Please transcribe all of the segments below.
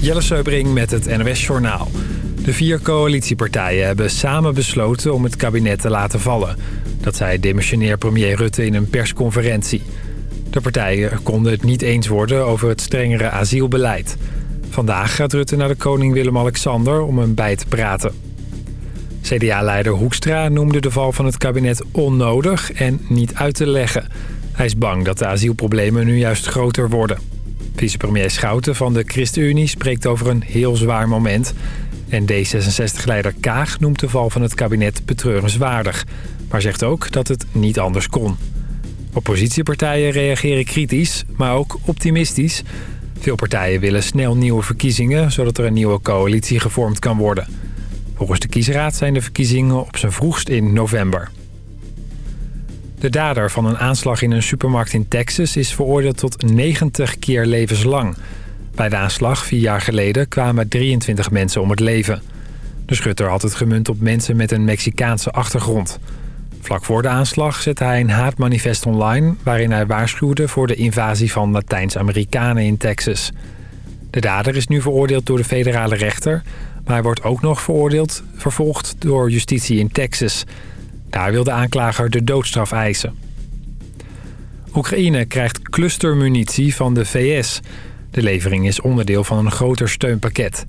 Jelle Seubring met het NOS Journaal. De vier coalitiepartijen hebben samen besloten om het kabinet te laten vallen. Dat zei demissionair premier Rutte in een persconferentie. De partijen konden het niet eens worden over het strengere asielbeleid. Vandaag gaat Rutte naar de koning Willem-Alexander om hem bij te praten. CDA-leider Hoekstra noemde de val van het kabinet onnodig en niet uit te leggen. Hij is bang dat de asielproblemen nu juist groter worden. Vicepremier Schouten van de ChristenUnie spreekt over een heel zwaar moment. En D66-leider Kaag noemt de val van het kabinet betreurenswaardig. Maar zegt ook dat het niet anders kon. Oppositiepartijen reageren kritisch, maar ook optimistisch. Veel partijen willen snel nieuwe verkiezingen... zodat er een nieuwe coalitie gevormd kan worden. Volgens de kiesraad zijn de verkiezingen op zijn vroegst in november. De dader van een aanslag in een supermarkt in Texas is veroordeeld tot 90 keer levenslang. Bij de aanslag vier jaar geleden kwamen 23 mensen om het leven. De schutter had het gemunt op mensen met een Mexicaanse achtergrond. Vlak voor de aanslag zette hij een haatmanifest online... waarin hij waarschuwde voor de invasie van Latijns-Amerikanen in Texas. De dader is nu veroordeeld door de federale rechter... maar hij wordt ook nog veroordeeld, vervolgd door justitie in Texas... Daar wil de aanklager de doodstraf eisen. Oekraïne krijgt clustermunitie van de VS. De levering is onderdeel van een groter steunpakket.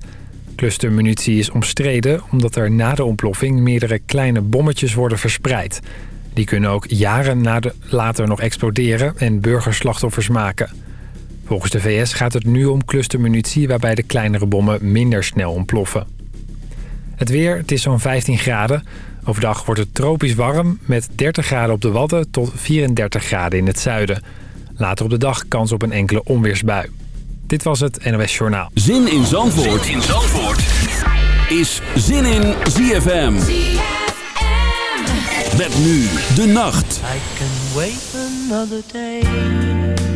Clustermunitie is omstreden omdat er na de ontploffing meerdere kleine bommetjes worden verspreid. Die kunnen ook jaren na de, later nog exploderen en burgerslachtoffers maken. Volgens de VS gaat het nu om clustermunitie waarbij de kleinere bommen minder snel ontploffen. Het weer, het is zo'n 15 graden. Overdag wordt het tropisch warm met 30 graden op de Wadden tot 34 graden in het zuiden. Later op de dag kans op een enkele onweersbui. Dit was het NOS Journaal. Zin in Zandvoort, zin in Zandvoort. is Zin in ZFM. Met nu de nacht. I can wait another day.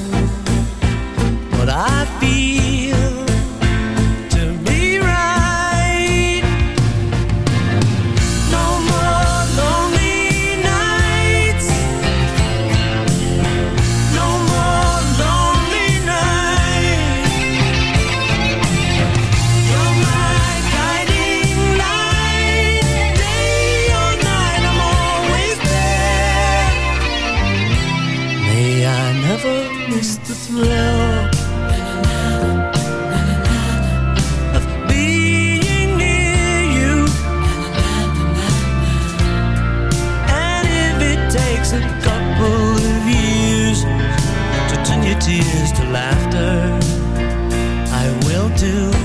what I feel. Until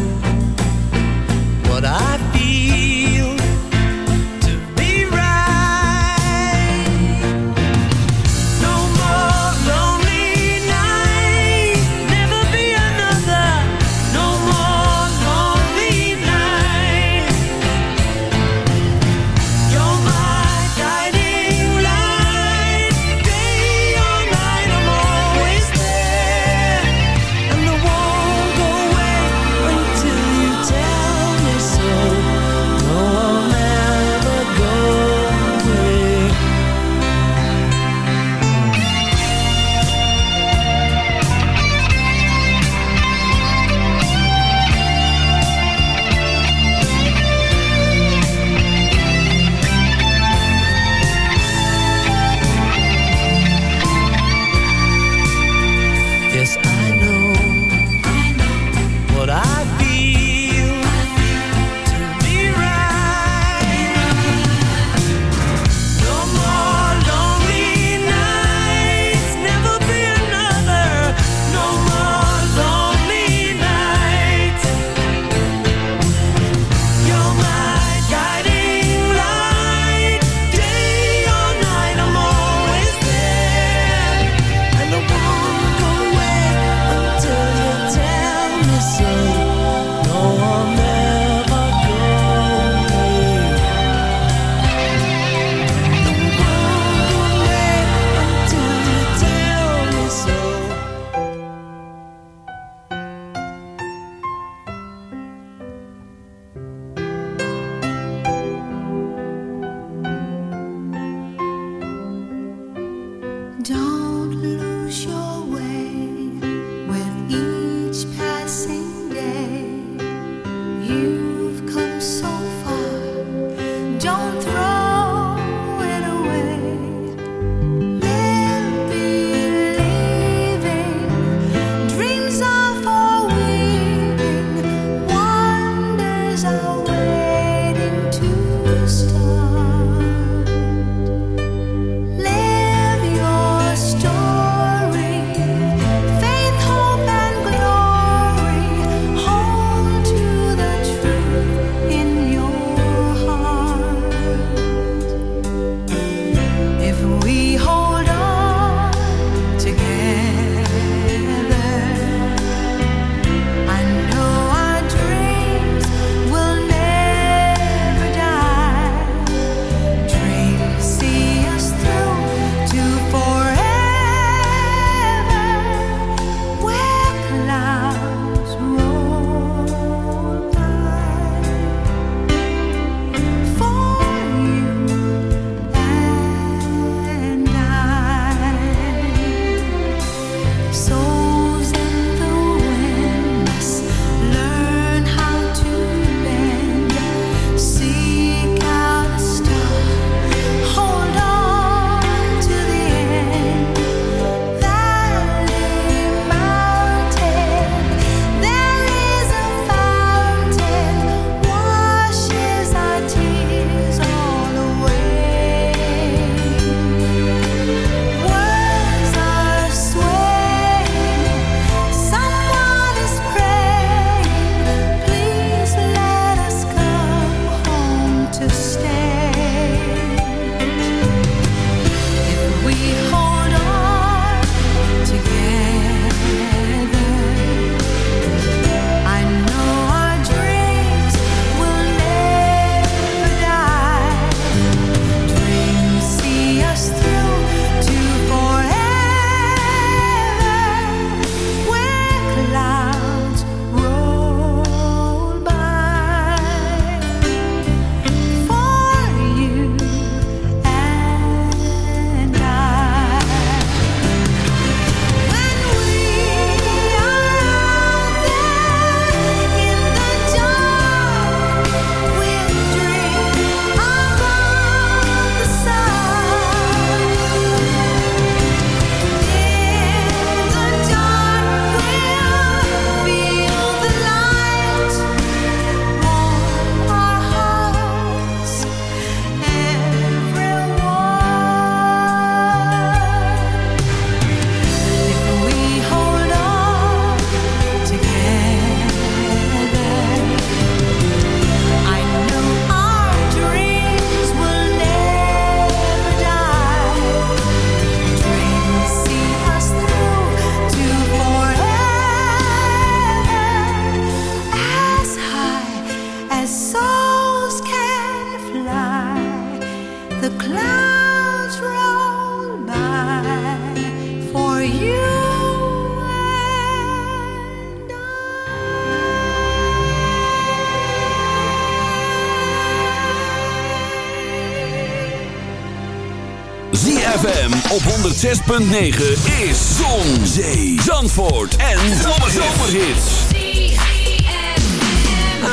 106.9 is Zon, Zee, Zandvoort en Zomerhits.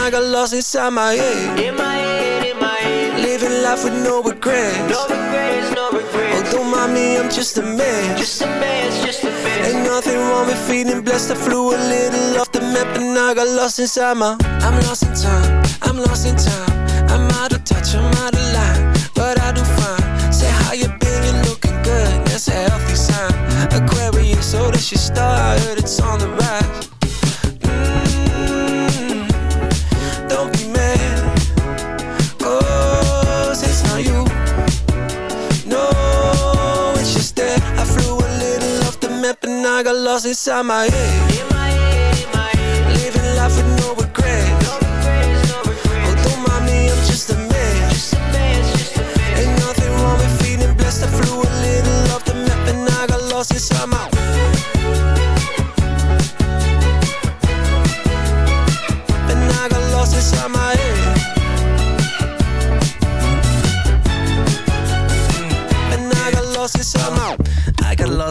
I got lost inside my head. In my head, in my head. Living life with no regrets. No regrets, no regrets. Oh, don't mind me, I'm just a man. Just a man, just a man. Ain't nothing wrong with feeling blessed. I flew a little off the map and I got lost inside my. I'm lost in time. I'm lost in time. I'm out of touch. I'm out of Aquarius, so that start. I heard it's on the rise. Mm, don't be mad. Oh, it's not you. No, it's just that I flew a little off the map and I got lost inside my head,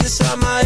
lost inside my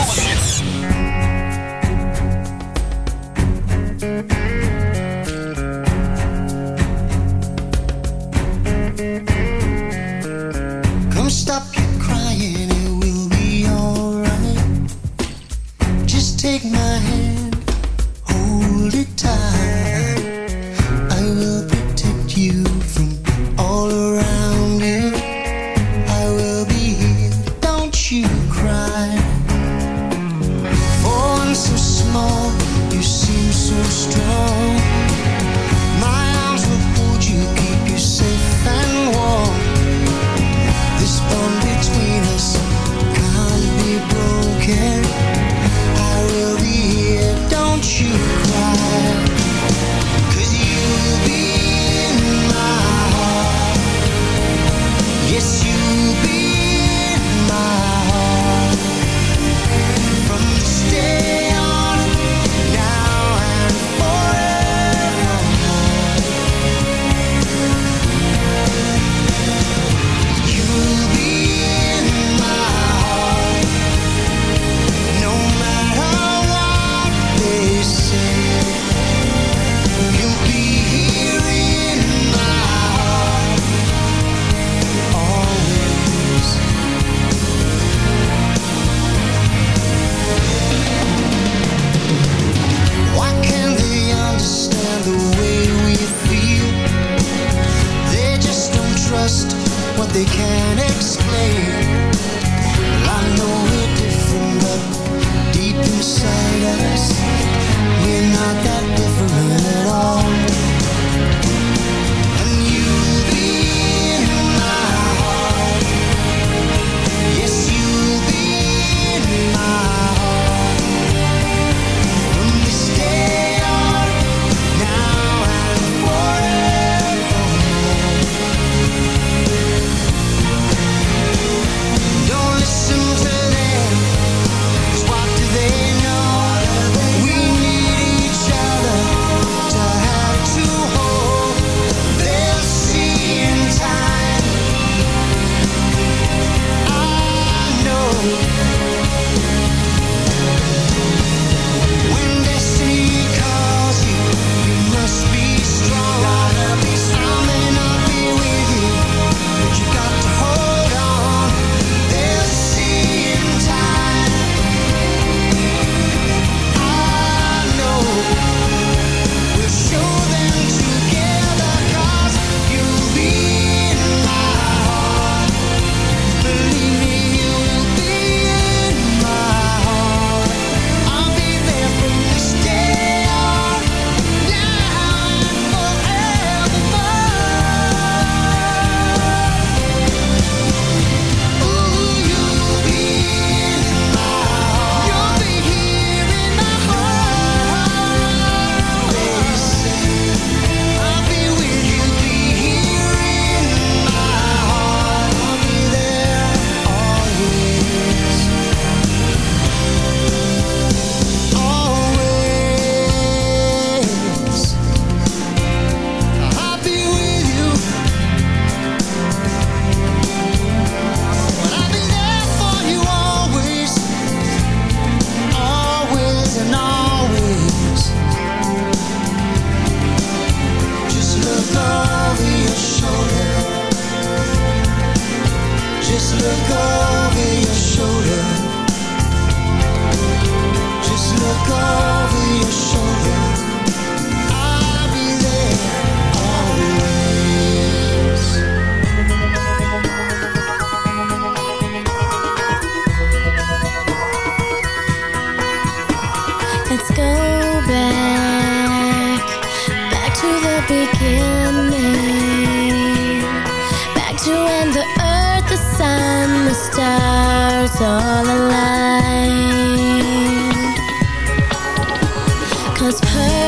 Cause perfect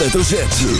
hoofdletter Gente.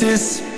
faces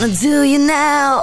Wanna do you now.